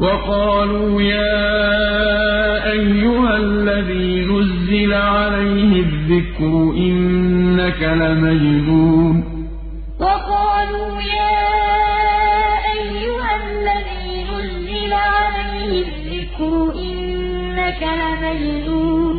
وَقَالُوا يَا أَيُّهَا الَّذِي نُزِّلَ عَلَيْهِ الذِّكْرُ إِنَّكَ لَمَجْنُونٌ. وَقَالُوا يَا أَيُّهَا الَّذِي نُزِّلَ عَلَيْهِ الذِّكْرُ إِنَّكَ لَمَجْنُونٌ.